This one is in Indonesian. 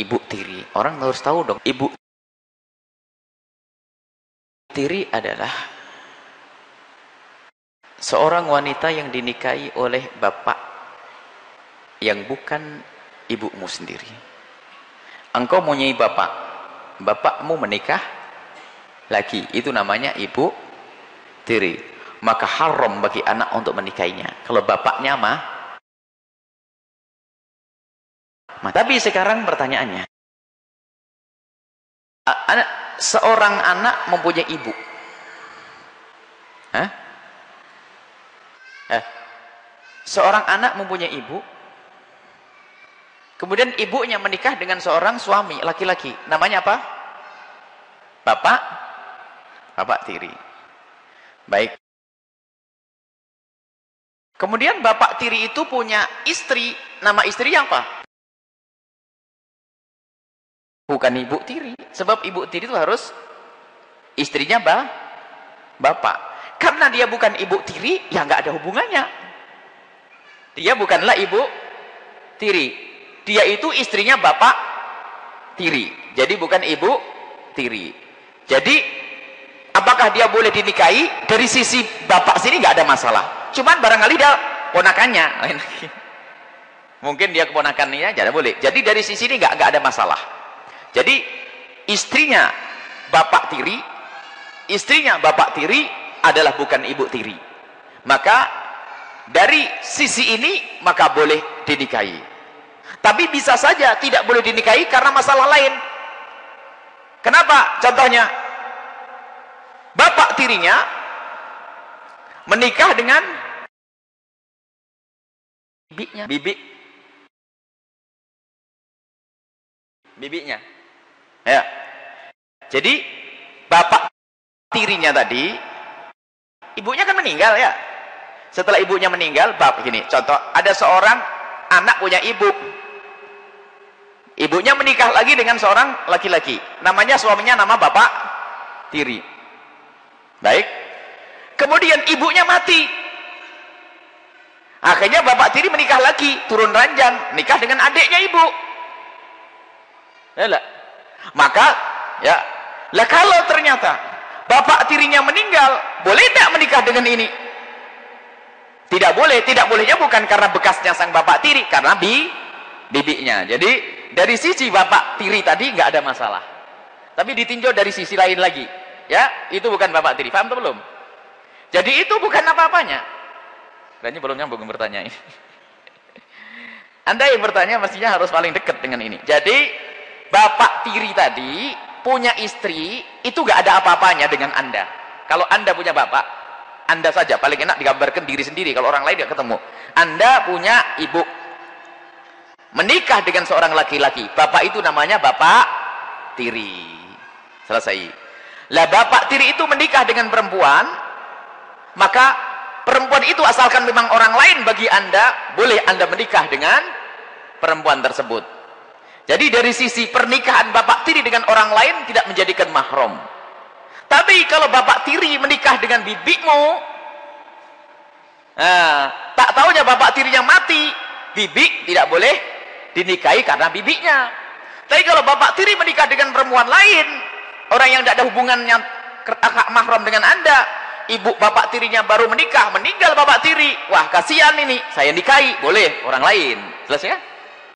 ibu tiri. Orang harus tahu dong, ibu tiri adalah seorang wanita yang dinikahi oleh bapak yang bukan ibumu sendiri. Engkau mempunyai bapak, bapakmu menikah lagi, itu namanya ibu tiri. Maka haram bagi anak untuk menikahinya. Kalau bapaknya mah Nah, tapi sekarang pertanyaannya, seorang anak mempunyai ibu. Hah? Eh, seorang anak mempunyai ibu, kemudian ibunya menikah dengan seorang suami laki-laki. Namanya apa? Bapak, bapak tiri. Baik. Kemudian bapak tiri itu punya istri, nama istri apa? Bukan ibu tiri. Sebab ibu tiri itu harus istrinya bah, bapak. Karena dia bukan ibu tiri ya nggak ada hubungannya. Dia bukanlah ibu tiri. Dia itu istrinya bapak tiri. Jadi bukan ibu tiri. Jadi apakah dia boleh dinikahi? Dari sisi bapak sini nggak ada masalah. Cuman barangkali dia ponakannya. Mungkin dia keponakannya jadi boleh. Jadi dari sisi ini nggak nggak ada masalah jadi istrinya bapak tiri, istrinya bapak tiri adalah bukan ibu tiri. Maka dari sisi ini maka boleh dinikahi. Tapi bisa saja tidak boleh dinikahi karena masalah lain. Kenapa? Contohnya bapak tirinya menikah dengan bibinya, bibi bibinya Ya. Jadi bapak tirinya tadi ibunya kan meninggal ya. Setelah ibunya meninggal, bapak gini, contoh ada seorang anak punya ibu. Ibunya menikah lagi dengan seorang laki-laki. Namanya suaminya nama bapak tiri. Baik. Kemudian ibunya mati. Akhirnya bapak tiri menikah lagi, turun ranjang, nikah dengan adiknya ibu. Ya maka ya. Lah kalau ternyata bapak tirinya meninggal boleh tidak menikah dengan ini? Tidak boleh. Tidak bolehnya bukan karena bekasnya sang bapak tiri karena bi bibinya. Jadi dari sisi bapak tiri tadi nggak ada masalah. Tapi ditinjau dari sisi lain lagi. Ya itu bukan bapak tiri. Paham atau belum? Jadi itu bukan apa-apanya. Ini belum nyambung bertanya ini? Anda yang bertanya mestinya harus paling dekat dengan ini. Jadi bapak tiri tadi punya istri itu gak ada apa-apanya dengan anda. Kalau anda punya bapak anda saja paling enak digambarkan diri sendiri. Kalau orang lain gak ketemu. Anda punya ibu. Menikah dengan seorang laki-laki. Bapak itu namanya bapak tiri. Selesai. Lah bapak tiri itu menikah dengan perempuan maka perempuan itu asalkan memang orang lain bagi anda boleh anda menikah dengan perempuan tersebut jadi dari sisi pernikahan bapak tiri dengan orang lain tidak menjadikan mahram. Tapi kalau bapak tiri menikah dengan bibimu, nah, tak tahunya bapak tirinya mati, bibi tidak boleh dinikahi karena bibinya. Tapi kalau bapak tiri menikah dengan perempuan lain, orang yang tidak ada hubungannya akak mahram dengan anda, ibu bapak tirinya baru menikah, meninggal bapak tiri, wah kasihan ini, saya nikahi, boleh orang lain, selesai ya?